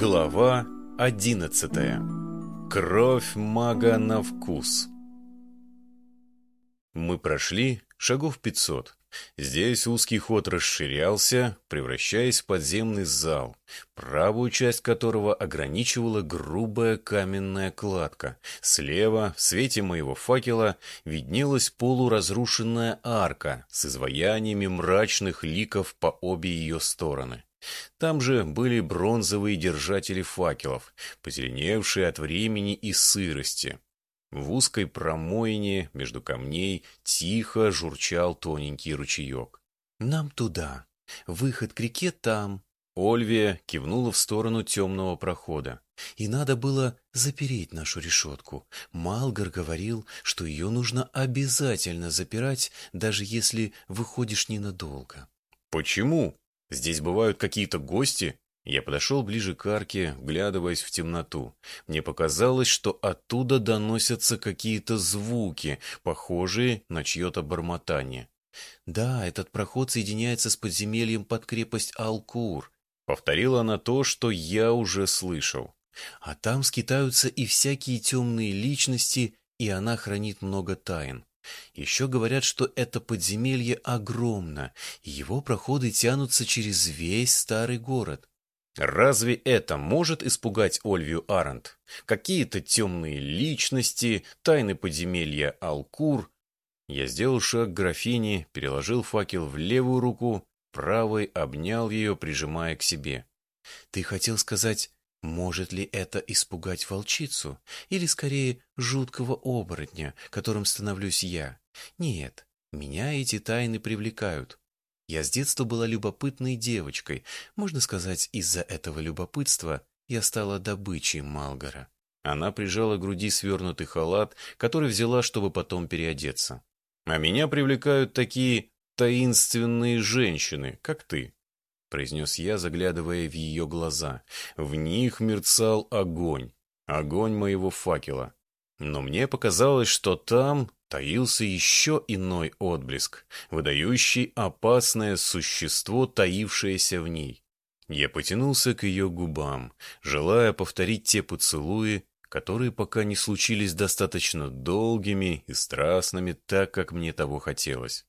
Глава одиннадцатая. Кровь мага на вкус. Мы прошли шагов пятьсот. Здесь узкий ход расширялся, превращаясь в подземный зал, правую часть которого ограничивала грубая каменная кладка. Слева, в свете моего факела, виднелась полуразрушенная арка с изваяниями мрачных ликов по обе ее стороны. Там же были бронзовые держатели факелов, позеленевшие от времени и сырости. В узкой промоине между камней тихо журчал тоненький ручеек. «Нам туда. Выход к реке там». Ольвия кивнула в сторону темного прохода. «И надо было запереть нашу решетку. Малгар говорил, что ее нужно обязательно запирать, даже если выходишь ненадолго». «Почему? Здесь бывают какие-то гости?» Я подошел ближе к арке, вглядываясь в темноту. Мне показалось, что оттуда доносятся какие-то звуки, похожие на чье-то бормотание. «Да, этот проход соединяется с подземельем под крепость Алкур», — повторила она то, что я уже слышал. «А там скитаются и всякие темные личности, и она хранит много тайн. Еще говорят, что это подземелье огромно, и его проходы тянутся через весь старый город. Разве это может испугать Ольвию Арент? Какие-то темные личности, тайны подземелья Алкур. Я сделал шаг к графине, переложил факел в левую руку, правой обнял ее, прижимая к себе. Ты хотел сказать, может ли это испугать волчицу? Или, скорее, жуткого оборотня, которым становлюсь я? Нет, меня эти тайны привлекают. Я с детства была любопытной девочкой. Можно сказать, из-за этого любопытства я стала добычей Малгора. Она прижала к груди свернутый халат, который взяла, чтобы потом переодеться. А меня привлекают такие таинственные женщины, как ты, произнес я, заглядывая в ее глаза. В них мерцал огонь, огонь моего факела. Но мне показалось, что там таился еще иной отблеск, выдающий опасное существо, таившееся в ней. Я потянулся к ее губам, желая повторить те поцелуи, которые пока не случились достаточно долгими и страстными, так, как мне того хотелось.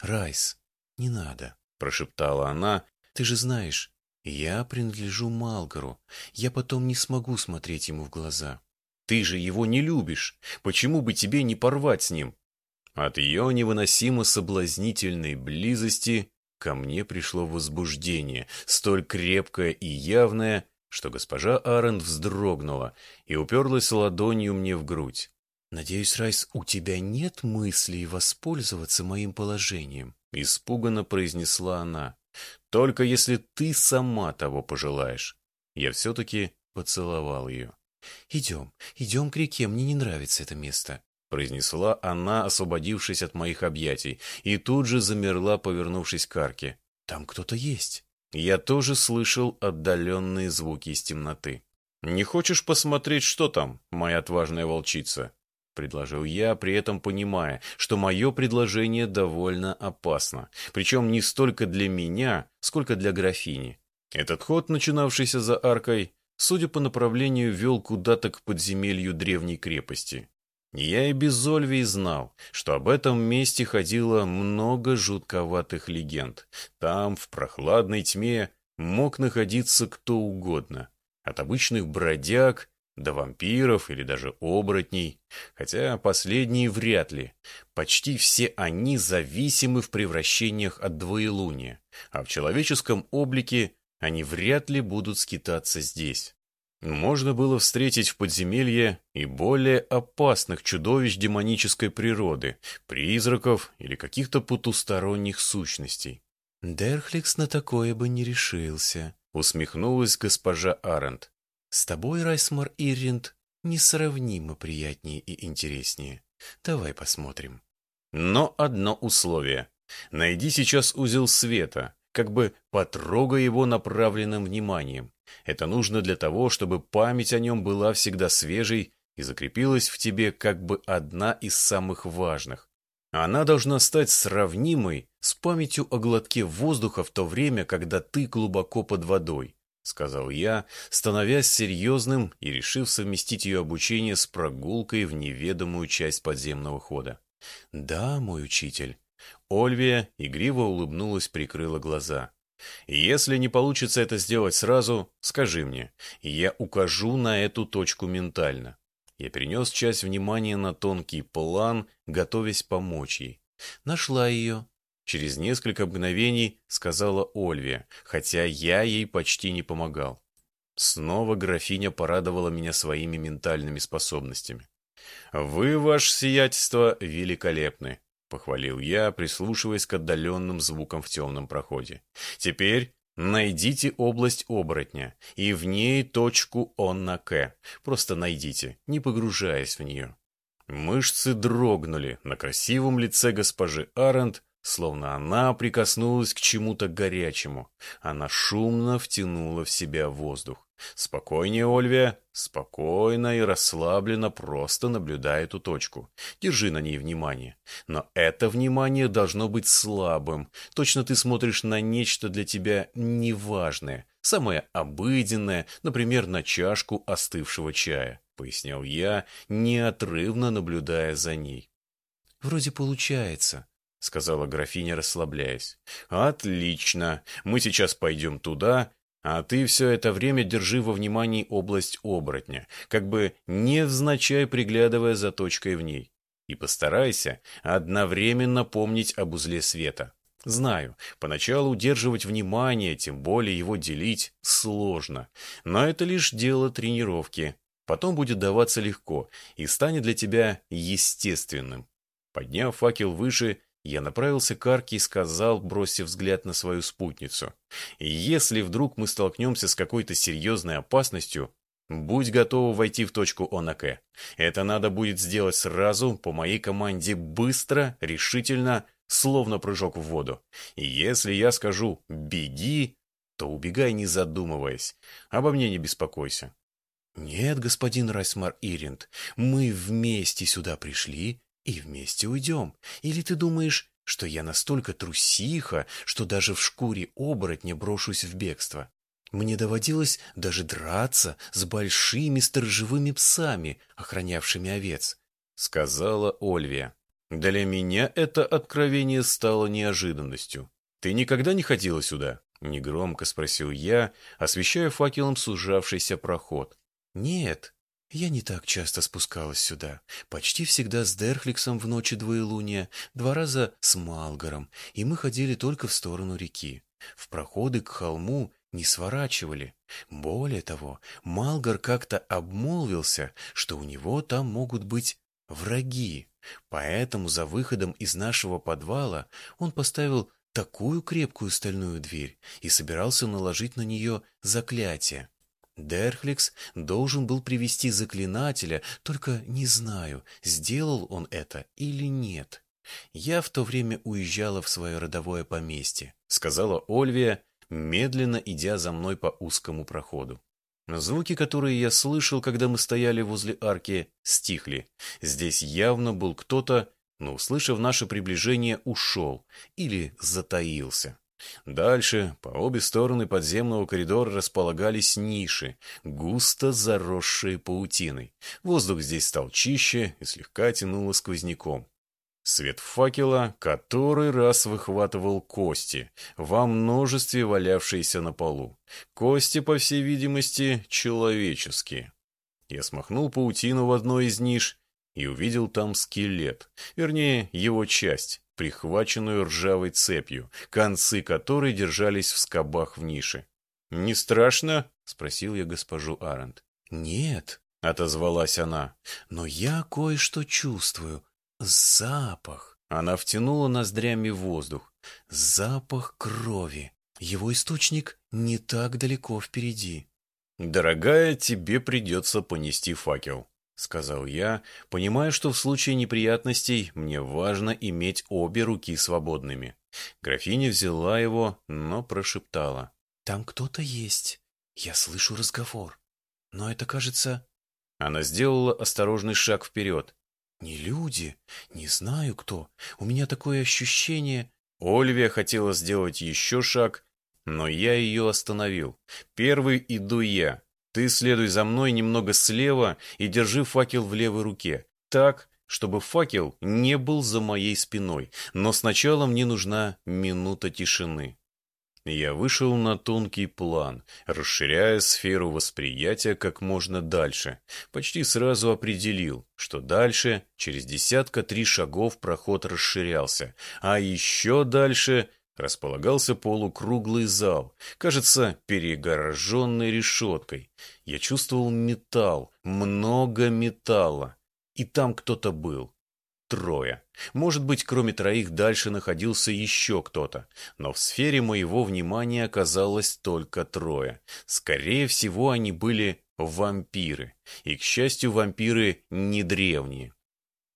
«Райс, не надо», — прошептала она, — «ты же знаешь, я принадлежу Малгару, я потом не смогу смотреть ему в глаза». Ты же его не любишь. Почему бы тебе не порвать с ним? От ее невыносимо соблазнительной близости ко мне пришло возбуждение, столь крепкое и явное, что госпожа Арен вздрогнула и уперлась ладонью мне в грудь. «Надеюсь, Райс, у тебя нет мыслей воспользоваться моим положением?» — испуганно произнесла она. «Только если ты сама того пожелаешь». Я все-таки поцеловал ее. «Идем, идем к реке, мне не нравится это место», — произнесла она, освободившись от моих объятий, и тут же замерла, повернувшись к арке. «Там кто-то есть». Я тоже слышал отдаленные звуки из темноты. «Не хочешь посмотреть, что там, моя отважная волчица?» — предложил я, при этом понимая, что мое предложение довольно опасно, причем не столько для меня, сколько для графини. Этот ход, начинавшийся за аркой, судя по направлению, вел куда-то к подземелью древней крепости. Я и без Ольвии знал, что об этом месте ходило много жутковатых легенд. Там, в прохладной тьме, мог находиться кто угодно. От обычных бродяг до вампиров или даже оборотней. Хотя последние вряд ли. Почти все они зависимы в превращениях от двоелуния. А в человеческом облике они вряд ли будут скитаться здесь. Можно было встретить в подземелье и более опасных чудовищ демонической природы, призраков или каких-то потусторонних сущностей. «Дерхликс на такое бы не решился», — усмехнулась госпожа Арент. «С тобой, Райсмар Ирринд, несравнимо приятнее и интереснее. Давай посмотрим». Но одно условие. Найди сейчас узел света, как бы потрогай его направленным вниманием. Это нужно для того, чтобы память о нем была всегда свежей и закрепилась в тебе как бы одна из самых важных. Она должна стать сравнимой с памятью о глотке воздуха в то время, когда ты глубоко под водой. Сказал я, становясь серьезным и решив совместить ее обучение с прогулкой в неведомую часть подземного хода. «Да, мой учитель». Ольвия игриво улыбнулась, прикрыла глаза. «Если не получится это сделать сразу, скажи мне, я укажу на эту точку ментально». Я перенес часть внимания на тонкий план, готовясь помочь ей. Нашла ее. Через несколько мгновений сказала Ольвия, хотя я ей почти не помогал. Снова графиня порадовала меня своими ментальными способностями. «Вы, ваше сиятельство, великолепны», — похвалил я, прислушиваясь к отдаленным звукам в темном проходе. «Теперь найдите область оборотня, и в ней точку он. Просто найдите, не погружаясь в нее». Мышцы дрогнули на красивом лице госпожи Арент, словно она прикоснулась к чему-то горячему. Она шумно втянула в себя воздух. Спокойнее, Ольвия, спокойно и расслабленно просто наблюдай эту точку. Держи на ней внимание. Но это внимание должно быть слабым. Точно ты смотришь на нечто для тебя неважное, самое обыденное, например, на чашку остывшего чая, пояснял я, неотрывно наблюдая за ней. Вроде получается, — сказала графиня, расслабляясь. «Отлично. Мы сейчас пойдем туда, а ты все это время держи во внимании область оборотня, как бы невзначай приглядывая за точкой в ней. И постарайся одновременно помнить об узле света. Знаю, поначалу удерживать внимание, тем более его делить, сложно. Но это лишь дело тренировки. Потом будет даваться легко и станет для тебя естественным. Подняв факел выше, я направился к арке и сказал, бросив взгляд на свою спутницу. «Если вдруг мы столкнемся с какой-то серьезной опасностью, будь готова войти в точку ОНАК. Это надо будет сделать сразу, по моей команде, быстро, решительно, словно прыжок в воду. И если я скажу «беги», то убегай, не задумываясь. Обо мне не беспокойся». «Нет, господин Райсмар Иринд, мы вместе сюда пришли и вместе уйдем. Или ты думаешь, что я настолько трусиха, что даже в шкуре оборотня брошусь в бегство? Мне доводилось даже драться с большими сторожевыми псами, охранявшими овец, — сказала Ольвия. Для меня это откровение стало неожиданностью. Ты никогда не ходила сюда? — негромко спросил я, освещая факелом сужавшийся проход. «Нет, я не так часто спускалась сюда. Почти всегда с Дерхликсом в ночи двоелуния, два раза с Малгаром, и мы ходили только в сторону реки. В проходы к холму не сворачивали. Более того, Малгар как-то обмолвился, что у него там могут быть враги. Поэтому за выходом из нашего подвала он поставил такую крепкую стальную дверь и собирался наложить на нее заклятие. Дерхликс должен был привести заклинателя, только не знаю, сделал он это или нет. Я в то время уезжала в свое родовое поместье, сказала Ольвия, медленно идя за мной по узкому проходу. Звуки, которые я слышал, когда мы стояли возле арки, стихли. Здесь явно был кто-то, но, услышав наше приближение, ушел или затаился. Дальше, по обе стороны подземного коридора располагались ниши, густо заросшие паутиной. Воздух здесь стал чище и слегка тянуло сквозняком. Свет факела который раз выхватывал кости, во множестве валявшиеся на полу. Кости, по всей видимости, человеческие. Я смахнул паутину в одной из ниш и увидел там скелет, вернее, его часть прихваченную ржавой цепью, концы которой держались в скобах в нише. «Не страшно?» — спросил я госпожу Арент. «Нет», — отозвалась она, — «но я кое-что чувствую. Запах». Она втянула ноздрями воздух. «Запах крови. Его источник не так далеко впереди». «Дорогая, тебе придется понести факел», — сказал я, понимая, что в случае неприятностей мне важно иметь обе руки свободными. Графиня взяла его, но прошептала. «Там кто-то есть. Я слышу разговор. Но это, кажется...» Она сделала осторожный шаг вперед. «Не люди. Не знаю кто. У меня такое ощущение...» Ольвия хотела сделать еще шаг, но я ее остановил. Первый иду я. Ты следуй за мной немного слева и держи факел в левой руке. Так, чтобы факел не был за моей спиной, но сначала мне нужна минута тишины. Я вышел на тонкий план, расширяя сферу восприятия как можно дальше. Почти сразу определил, что дальше, через десятка три шагов, проход расширялся, а еще дальше располагался полукруглый зал, кажется, перегороженный решеткой. Я чувствовал металл, много металла, и там кто-то был. Трое. Может быть, кроме троих дальше находился еще кто-то, но в сфере моего внимания оказалось только трое. Скорее всего, они были вампиры, и, к счастью, вампиры не древние.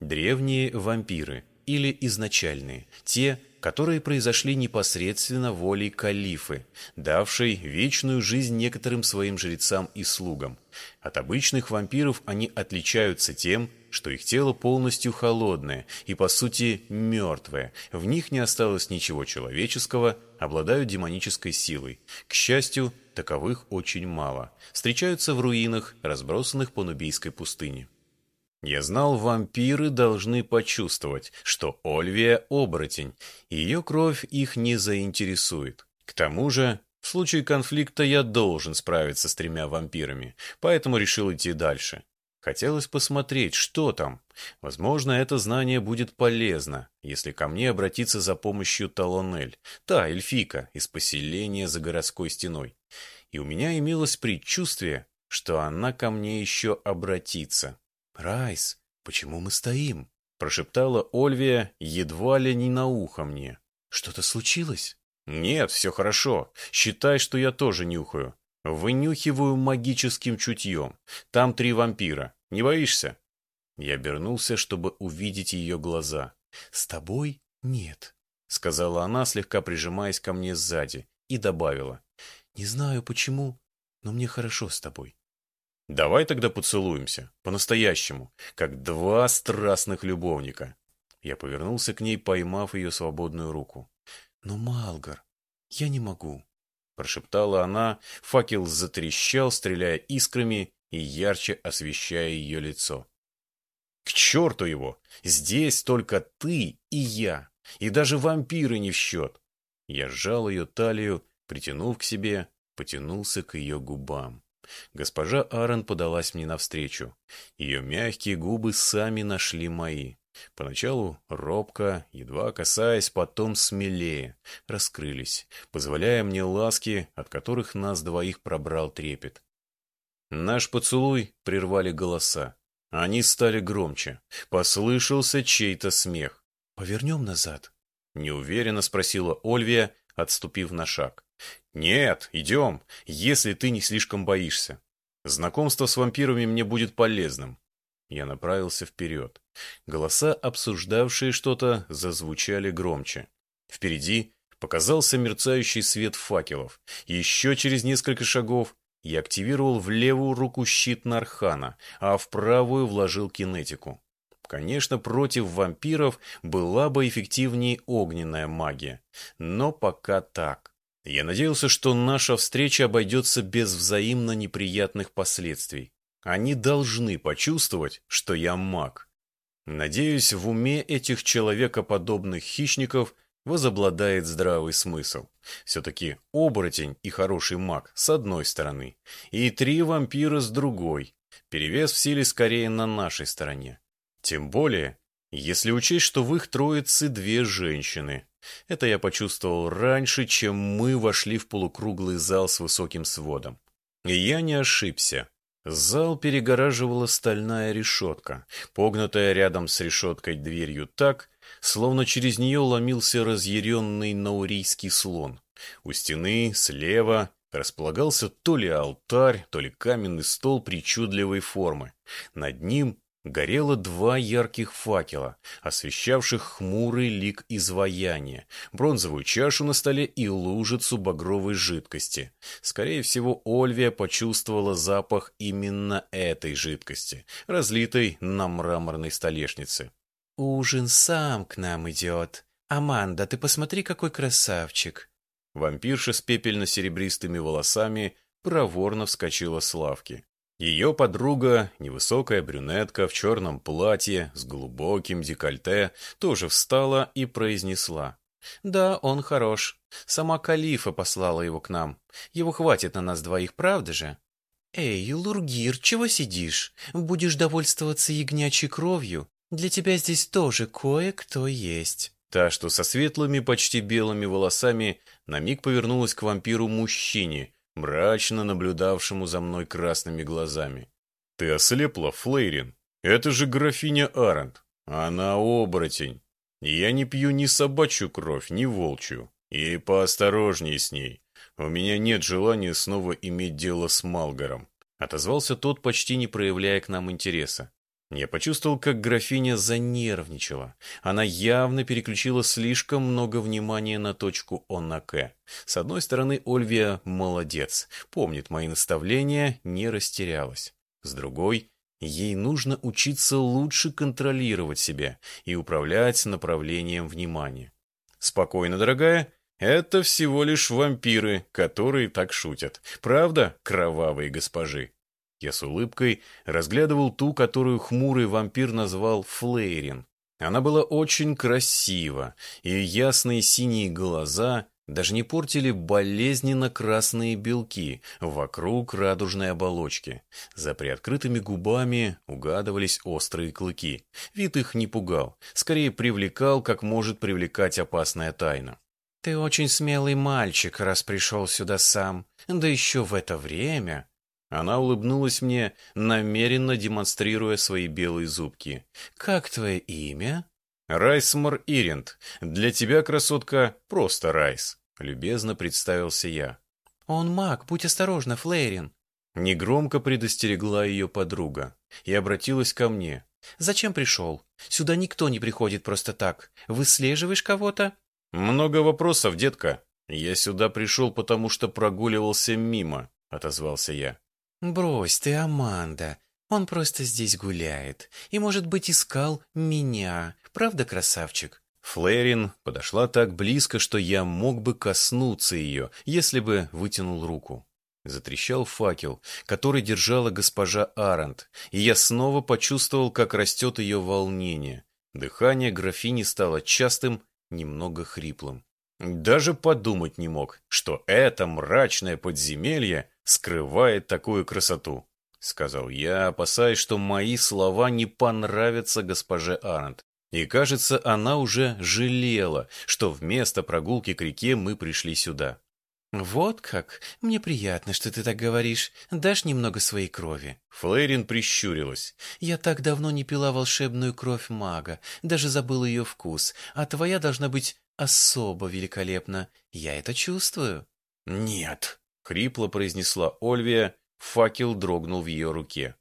Древние вампиры или изначальные, те, которые произошли непосредственно волей калифы, давшей вечную жизнь некоторым своим жрецам и слугам. От обычных вампиров они отличаются тем, что их тело полностью холодное и, по сути, мертвое. В них не осталось ничего человеческого, обладают демонической силой. К счастью, таковых очень мало. Встречаются в руинах, разбросанных по Нубийской пустыне. Я знал, вампиры должны почувствовать, что Ольвия – оборотень, и ее кровь их не заинтересует. К тому же, в случае конфликта я должен справиться с тремя вампирами, поэтому решил идти дальше. Хотелось посмотреть, что там. Возможно, это знание будет полезно, если ко мне обратиться за помощью Талонель, та эльфика из поселения за городской стеной. И у меня имелось предчувствие, что она ко мне еще обратится. «Райс, почему мы стоим?» – прошептала Ольвия едва ли не на ухо мне. «Что-то случилось?» «Нет, все хорошо. Считай, что я тоже нюхаю. Вынюхиваю магическим чутьем. Там три вампира. Не боишься?» Я обернулся, чтобы увидеть ее глаза. «С тобой нет», — сказала она, слегка прижимаясь ко мне сзади, и добавила. «Не знаю почему, но мне хорошо с тобой». «Давай тогда поцелуемся, по-настоящему, как два страстных любовника». Я повернулся к ней, поймав ее свободную руку. «Но, Малгар, я не могу», — прошептала она. Факел затрещал, стреляя искрами и ярче освещая ее лицо. «К черту его! Здесь только ты и я, и даже вампиры не в счет!» Я сжал ее талию, притянув к себе, потянулся к ее губам. Госпожа Аарон подалась мне навстречу. Ее мягкие губы сами нашли мои. Поначалу робко, едва касаясь, потом смелее, раскрылись, позволяя мне ласки, от которых нас двоих пробрал трепет. Наш поцелуй прервали голоса. Они стали громче. Послышался чей-то смех. «Повернем назад?» Неуверенно спросила Ольвия, отступив на шаг. «Нет, идем, если ты не слишком боишься. Знакомство с вампирами мне будет полезным». Я направился вперед. Голоса, обсуждавшие что-то, зазвучали громче. Впереди показался мерцающий свет факелов. Еще через несколько шагов я активировал в левую руку щит Нархана, а в правую вложил кинетику. Конечно, против вампиров была бы эффективнее огненная магия, но пока так. Я надеялся, что наша встреча обойдется без взаимно неприятных последствий. Они должны почувствовать, что я маг. Надеюсь, в уме этих человекоподобных хищников возобладает здравый смысл. Все-таки оборотень и хороший маг с одной стороны, и три вампира с другой. Перевес в силе скорее на нашей стороне. Тем более, если учесть, что в их троице две женщины. Это я почувствовал раньше, чем мы вошли в полукруглый зал с высоким сводом. Я не ошибся. Зал перегораживала стальная решетка, погнутая рядом с решеткой дверью так, словно через нее ломился разъяренный наурийский слон. У стены, слева, располагался то ли алтарь, то ли каменный стол причудливой формы. Над ним горело два ярких факела, освещавших хмурый лик изваяния, бронзовую чашу на столе и лужицу багровой жидкости. Скорее всего, Ольвия почувствовала запах именно этой жидкости, разлитой на мраморной столешнице. «Ужин сам к нам идет. Аманда, ты посмотри, какой красавчик!» Вампирша с пепельно-серебристыми волосами проворно вскочила с лавки. Ее подруга, невысокая брюнетка в черном платье с глубоким декольте, тоже встала и произнесла. «Да, он хорош. Сама Калифа послала его к нам. Его хватит на нас двоих, правда же?» «Эй, Лургир, чего сидишь? Будешь довольствоваться ягнячей кровью? Для тебя здесь тоже кое-кто есть». Та, что со светлыми, почти белыми волосами, на миг повернулась к вампиру-мужчине, мрачно наблюдавшему за мной красными глазами. «Ты ослепла, Флейрин? Это же графиня Арент. Она оборотень. Я не пью ни собачью кровь, ни волчью. И поосторожнее с ней. У меня нет желания снова иметь дело с Малгаром». Отозвался тот, почти не проявляя к нам интереса. Я почувствовал, как графиня занервничала. Она явно переключила слишком много внимания на точку Онаке. С одной стороны, Ольвия молодец, помнит мои наставления, не растерялась. С другой, ей нужно учиться лучше контролировать себя и управлять направлением внимания. Спокойно, дорогая, это всего лишь вампиры, которые так шутят. Правда, кровавые госпожи? Я с улыбкой разглядывал ту, которую хмурый вампир назвал Флейрин. Она была очень красива, и ясные синие глаза даже не портили болезненно красные белки вокруг радужной оболочки. За приоткрытыми губами угадывались острые клыки. Вид их не пугал, скорее привлекал, как может привлекать опасная тайна. «Ты очень смелый мальчик, раз пришел сюда сам, да еще в это время», она улыбнулась мне, намеренно демонстрируя свои белые зубки. «Как твое имя?» «Райсмор Иринд. Для тебя, красотка, просто Райс», — любезно представился я. «Он маг, будь осторожна, Флейрин». Негромко предостерегла ее подруга и обратилась ко мне. «Зачем пришел? Сюда никто не приходит просто так. Выслеживаешь кого-то?» «Много вопросов, детка. Я сюда пришел, потому что прогуливался мимо», — отозвался я. «Брось ты, Аманда. Он просто здесь гуляет. И, может быть, искал меня. Правда, красавчик?» Флэрин подошла так близко, что я мог бы коснуться ее, если бы вытянул руку. Затрещал факел, который держала госпожа Арант, и я снова почувствовал, как растет ее волнение. Дыхание графини стало частым, немного хриплым. Даже подумать не мог, что это мрачное подземелье скрывает такую красоту, сказал я, опасаясь, что мои слова не понравятся госпоже Арнт. И, кажется, она уже жалела, что вместо прогулки к реке мы пришли сюда. «Вот как? Мне приятно, что ты так говоришь. Дашь немного своей крови?» Флейрин прищурилась. «Я так давно не пила волшебную кровь мага, даже забыл ее вкус, а твоя должна быть особо великолепна. Я это чувствую». «Нет», — хрипло произнесла Ольвия, факел дрогнул в ее руке.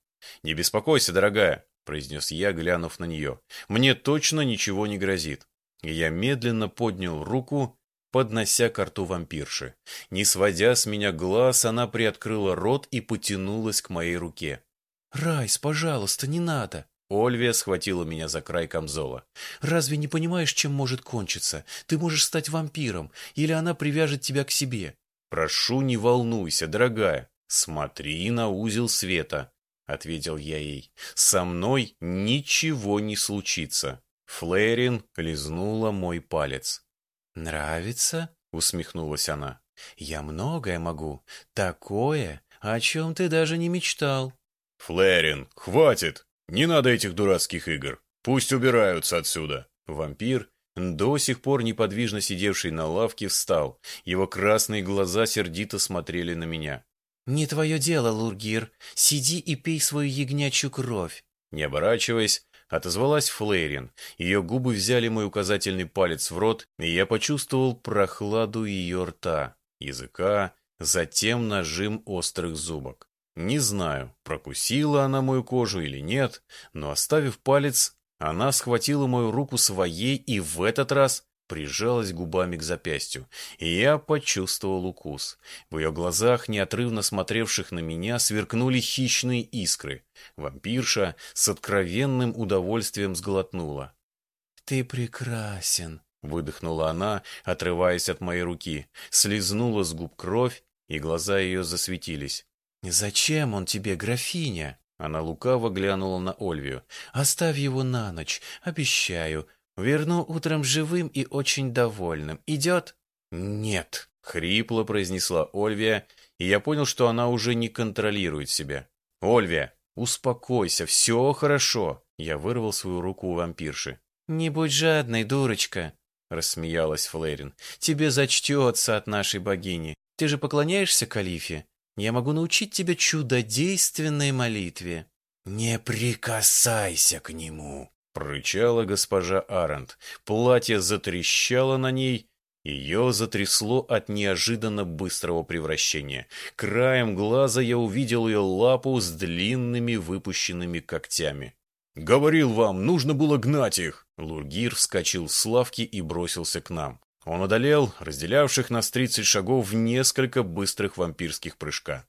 «Не беспокойся, дорогая», — произнес я, глянув на нее. «Мне точно ничего не грозит». Я медленно поднял руку поднося к рту вампирши. Не сводя с меня глаз, она приоткрыла рот и потянулась к моей руке. «Райс, пожалуйста, не надо!» Ольвия схватила меня за край камзола. «Разве не понимаешь, чем может кончиться? Ты можешь стать вампиром, или она привяжет тебя к себе». «Прошу, не волнуйся, дорогая. Смотри на узел света», — ответил я ей. «Со мной ничего не случится». Флэрин лизнула мой палец. «Нравится?» — усмехнулась она. «Я многое могу. Такое, о чем ты даже не мечтал». «Флэрин, хватит! Не надо этих дурацких игр. Пусть убираются отсюда». Вампир, до сих пор неподвижно сидевший на лавке, встал. Его красные глаза сердито смотрели на меня. «Не твое дело, Лургир. Сиди и пей свою ягнячью кровь». Не оборачиваясь, Отозвалась Флейрин. Ее губы взяли мой указательный палец в рот, и я почувствовал прохладу ее рта, языка, затем нажим острых зубок. Не знаю, прокусила она мою кожу или нет, но оставив палец, она схватила мою руку своей и в этот раз прижалась губами к запястью, и я почувствовал укус. В ее глазах, неотрывно смотревших на меня, сверкнули хищные искры. Вампирша с откровенным удовольствием сглотнула. «Ты прекрасен», — выдохнула она, отрываясь от моей руки, слезнула с губ кровь, и глаза ее засветились. «Зачем он тебе, графиня?» Она лукаво глянула на Ольвию. «Оставь его на ночь, обещаю. Верну утром живым и очень довольным. Идет?» «Нет», — хрипло произнесла Ольвия, и я понял, что она уже не контролирует себя. «Ольвия, успокойся, все хорошо!» Я вырвал свою руку у вампирши. «Не будь жадной, дурочка!» — рассмеялась Флэрин. «Тебе зачтется от нашей богини. Ты же поклоняешься Калифе? Я могу научить тебя чудодейственной молитве». «Не прикасайся к нему!» — прорычала госпожа Арент. Платье затрещало на ней, ее затрясло от неожиданно быстрого превращения. Краем глаза я увидел ее лапу с длинными выпущенными когтями. «Говорил вам, нужно было гнать их!» Лургир вскочил с лавки и бросился к нам. Он одолел разделявших нас тридцать шагов в несколько быстрых вампирских прыжка.